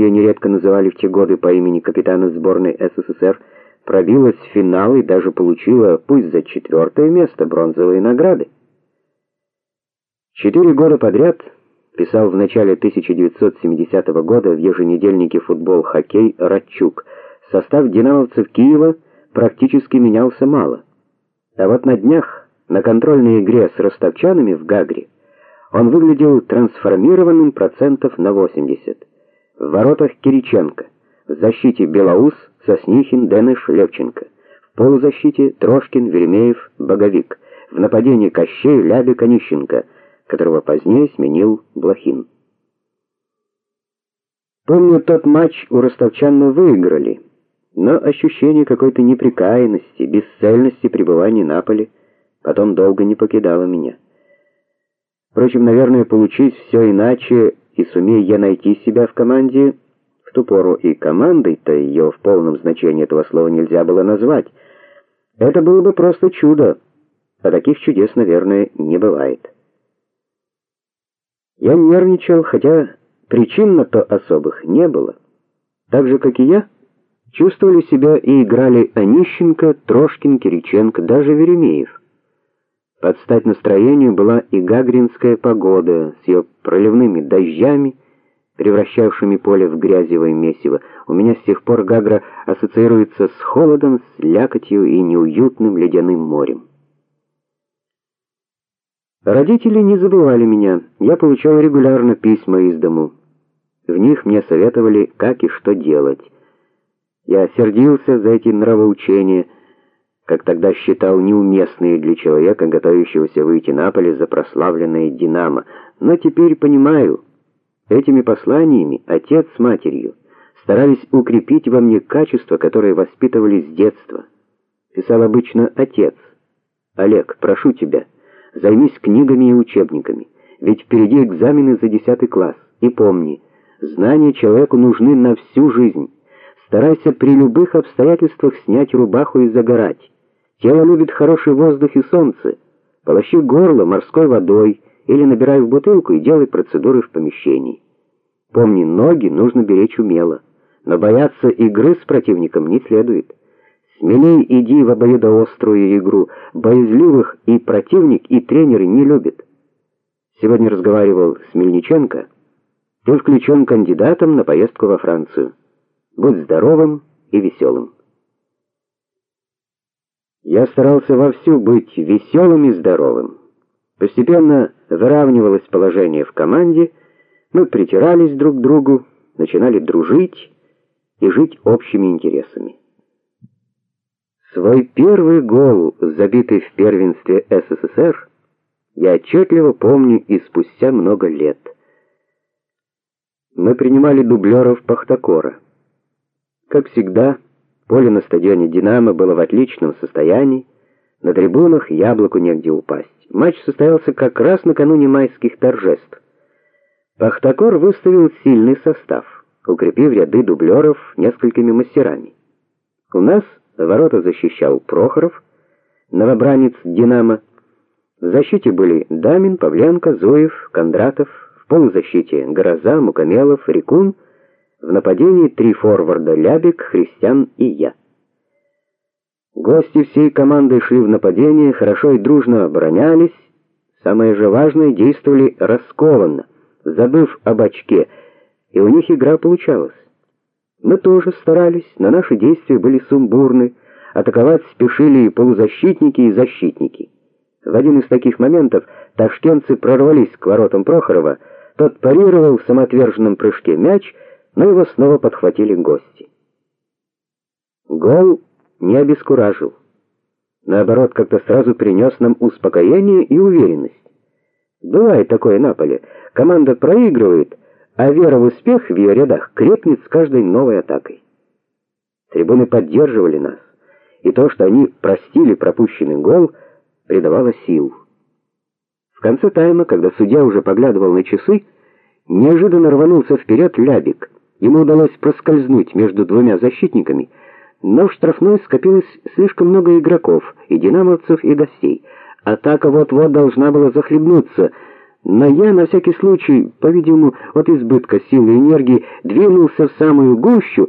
ее нередко называли в те годы по имени капитана сборной СССР, пробилась в финал и даже получила, пусть за четвертое место, бронзовые награды. Четыре года подряд писал в начале 1970 года в еженедельнике Футбол-хоккей Радчук. Состав динамовцев Киева практически менялся мало. А вот на днях на контрольной игре с ростовчанами в Гагре он выглядел трансформированным процентов на 80. В воротах Кириченко, в защите Белоус, Соснихин, Денеш, Левченко. В полузащите Трошкин, Веремеев, Боговик. В нападении Кощей, Лябик, Онищенко, которого позднее сменил Блохин. Помню, тот матч у ростовчан мы выиграли, но ощущение какой-то неприкаянности, бесцельности пребывания на поле потом долго не покидало меня. Впрочем, наверное, получить все иначе, и сумея я найти себя в команде, в ту пору и командой-то ее в полном значении этого слова нельзя было назвать. Это было бы просто чудо. А таких чудес, наверное, не бывает. Я нервничал, хотя причин на то особых не было. Так же, как и я, чувствовали себя и играли Онищенко, Трошкин, Кириченко, даже Веремеев. Под стать настроению была и гагринская погода с ее проливными дождями, превращавшими поле в грязевое месиво. У меня с тех пор Гагра ассоциируется с холодом, с лякотью и неуютным ледяным морем. Родители не забывали меня. Я получал регулярно письма из дому. В них мне советовали, как и что делать. Я сердился за эти нравоучения как тогда считал неуместные для человека, готовящегося выйти на поле за прославленное Динамо. Но теперь понимаю, этими посланиями отец с матерью старались укрепить во мне качества, которые воспитывали с детства. Писал обычно отец. Олег, прошу тебя, займись книгами и учебниками, ведь впереди экзамены за 10 класс. И помни, знания человеку нужны на всю жизнь. Старайся при любых обстоятельствах снять рубаху и загорать. Тело любит хороший воздух и солнце. Полощи горло морской водой или набирай в бутылку и делай процедуры в помещении. Помни, ноги нужно беречь умело, но бояться игры с противником не следует. Смелей иди в обоюдоострую игру. Боязливых и противник, и тренеры не любят. Сегодня разговаривал с Мельниченко. Ты включен кандидатом на поездку во Францию. Будь здоровым и веселым. Я старался вовсю быть веселым и здоровым. Постепенно выравнивалось положение в команде, мы притирались друг к другу, начинали дружить и жить общими интересами. Свой первый гол, забитый в первенстве СССР, я отчетливо помню и спустя много лет. Мы принимали дублеров Пахтакора. Как всегда, Поле на стадионе Динамо было в отличном состоянии, на трибунах яблоку негде упасть. Матч состоялся как раз накануне майских торжеств. Пахтакор выставил сильный состав, укрепив ряды дублеров несколькими мастерами. У нас ворота защищал Прохоров, новобранец Динамо. В защите были Дамин, Павленко, Зуев, Кондратов, в полузащите Гроза, Мукамелов, Рекун — в нападении три форварда Лябик, Христиан и я. Гости всей команды шли в нападение, хорошо и дружно оборонялись. Самое же важное, действовали раскованно, забыв об очке, и у них игра получалась. Мы тоже старались, но наши действия были сумбурны, атаковать спешили и полузащитники, и защитники. В один из таких моментов ташкентцы прорвались к воротам Прохорова, тот парировал в самоотверженном прыжке мяч но его снова подхватили гости. Гол не обескуражил. Наоборот, как-то сразу принес нам успокоение и уверенность. Бывает такое на поле. Команда проигрывает, а вера в успех в ее рядах крепнет с каждой новой атакой. Трибуны поддерживали нас, и то, что они простили пропущенный гол, придавало сил. В конце тайма, когда судья уже поглядывал на часы, неожиданно рванулся вперед Лябик. Ему удалось проскользнуть между двумя защитниками, но в штрафной скопилось слишком много игроков, и динамовцев, и гостей. Атака вот-вот должна была захлебнуться, Но я на всякий случай, по-видимому, от избытка силы и энергии, двинулся в самую гущу,